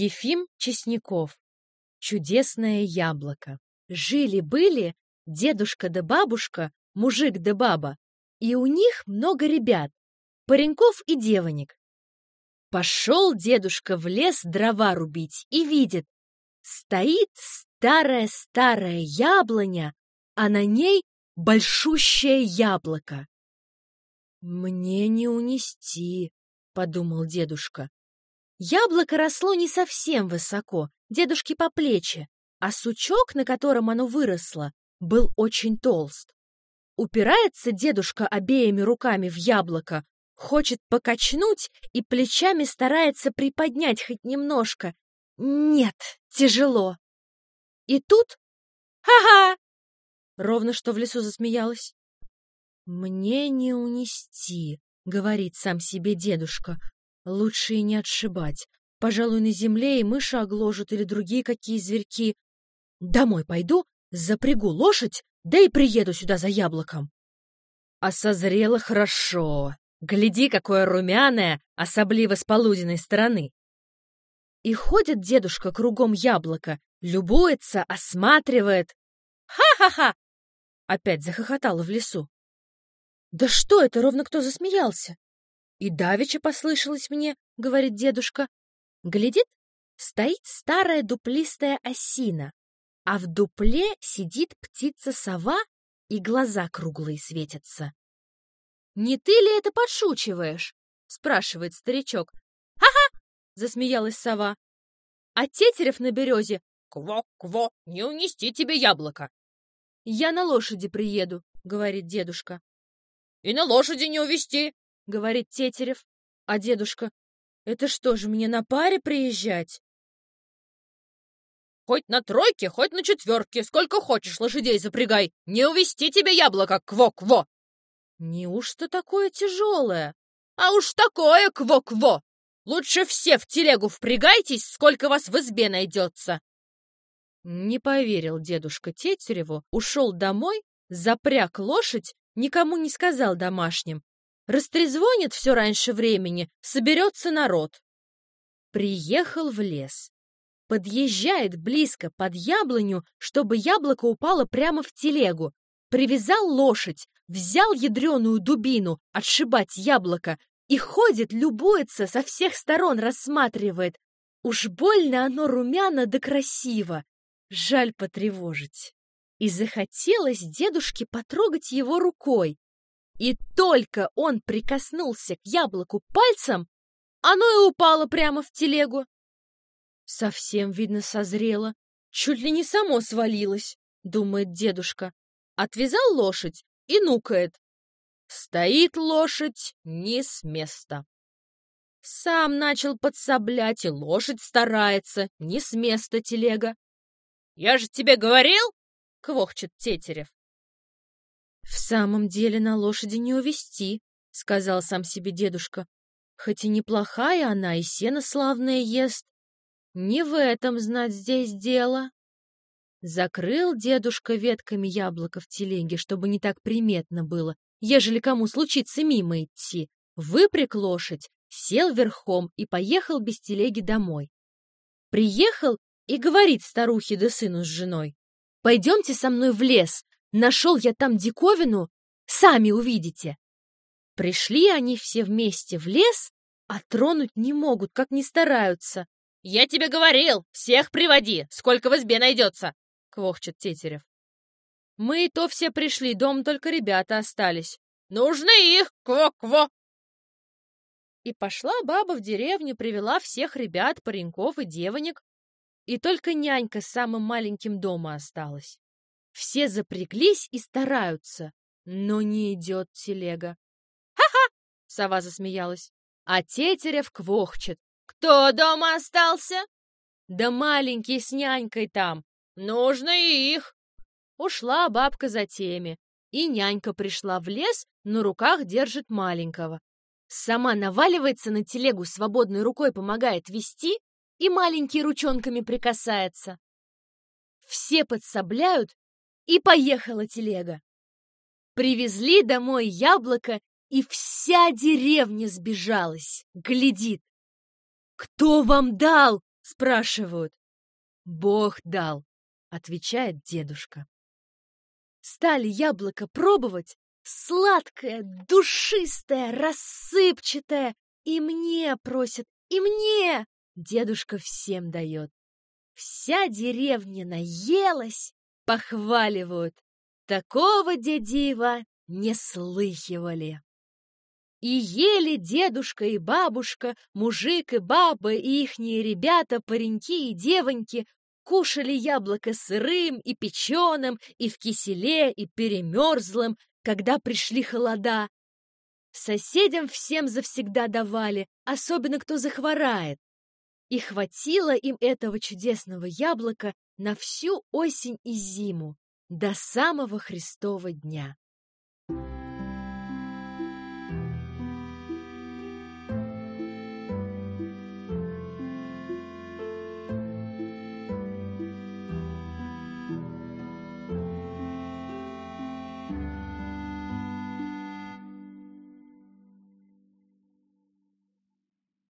Ефим Чесняков. Чудесное яблоко. Жили-были дедушка да бабушка, мужик да баба, и у них много ребят, пареньков и девонек. Пошел дедушка в лес дрова рубить и видит, стоит старая-старая яблоня, а на ней большущее яблоко. «Мне не унести», — подумал дедушка. Яблоко росло не совсем высоко, дедушке по плечи, а сучок, на котором оно выросло, был очень толст. Упирается дедушка обеими руками в яблоко, хочет покачнуть и плечами старается приподнять хоть немножко. Нет, тяжело. И тут... Ха-ха! Ровно что в лесу засмеялась. «Мне не унести», — говорит сам себе дедушка. Лучше и не отшибать. Пожалуй, на земле и мыши огложат или другие какие зверьки. Домой пойду, запрягу лошадь, да и приеду сюда за яблоком. А созрело хорошо. Гляди, какое румяное, особливо с полуденной стороны. И ходит дедушка кругом яблока, любуется, осматривает. «Ха-ха-ха!» Опять захохотала в лесу. «Да что это, ровно кто засмеялся?» И давеча послышалось мне, — говорит дедушка. Глядит, стоит старая дуплистая осина, а в дупле сидит птица-сова, и глаза круглые светятся. «Не ты ли это подшучиваешь?» — спрашивает старичок. «Ха-ха!» — засмеялась сова. А тетерев на березе «Кво-кво, не унести тебе яблоко!» «Я на лошади приеду», — говорит дедушка. «И на лошади не увести!» — говорит Тетерев. А дедушка, это что же, мне на паре приезжать? Хоть на тройке, хоть на четверке, сколько хочешь лошадей запрягай, не увести тебе яблоко, кво-кво. Неужто такое тяжелое? А уж такое кво-кво! Лучше все в телегу впрягайтесь, сколько вас в избе найдется. Не поверил дедушка Тетереву, ушел домой, запряг лошадь, никому не сказал домашним, Растрезвонит все раньше времени, соберется народ. Приехал в лес. Подъезжает близко под яблоню, чтобы яблоко упало прямо в телегу. Привязал лошадь, взял ядреную дубину, отшибать яблоко, и ходит, любуется, со всех сторон рассматривает. Уж больно оно румяно да красиво. Жаль потревожить. И захотелось дедушке потрогать его рукой. И только он прикоснулся к яблоку пальцем, оно и упало прямо в телегу. Совсем, видно, созрело. Чуть ли не само свалилось, думает дедушка. Отвязал лошадь и нукает. Стоит лошадь не с места. Сам начал подсоблять, и лошадь старается, не с места телега. «Я же тебе говорил!» — квохчет Тетерев. «В самом деле на лошади не увести», — сказал сам себе дедушка. «Хоть и неплохая она, и сено славное ест. Не в этом, знать, здесь дело». Закрыл дедушка ветками яблоко в телеге, чтобы не так приметно было, ежели кому случится мимо идти. Выпряг лошадь, сел верхом и поехал без телеги домой. Приехал и говорит старухе да сыну с женой. «Пойдемте со мной в лес, Нашел я там диковину, сами увидите. Пришли они все вместе в лес, а тронуть не могут, как не стараются. — Я тебе говорил, всех приводи, сколько в избе найдется, — квохчет Тетерев. Мы и то все пришли, дом только ребята остались. Нужно их, кво-кво. И пошла баба в деревню, привела всех ребят, пареньков и девонек, и только нянька с самым маленьким дома осталась. Все запряглись и стараются, но не идет телега. «Ха-ха!» — сова засмеялась. А Тетерев квохчет. «Кто дома остался?» «Да маленький с нянькой там. Нужно и их!» Ушла бабка за теми, и нянька пришла в лес, на руках держит маленького. Сама наваливается на телегу, свободной рукой помогает вести, и маленький ручонками прикасается. Все подсобляют, и поехала телега. Привезли домой яблоко, и вся деревня сбежалась, глядит. «Кто вам дал?» — спрашивают. Бог дал, отвечает дедушка. Стали яблоко пробовать, сладкое, душистое, рассыпчатое, и мне просят, и мне! Дедушка всем дает. Вся деревня наелась, похваливают. Такого дядива не слыхивали. И ели дедушка и бабушка, мужик и баба и ихние ребята, пареньки и девоньки, кушали яблоко сырым и печеным, и в киселе, и перемерзлым, когда пришли холода. Соседям всем завсегда давали, особенно кто захворает. И хватило им этого чудесного яблока на всю осень и зиму, до самого Христова дня.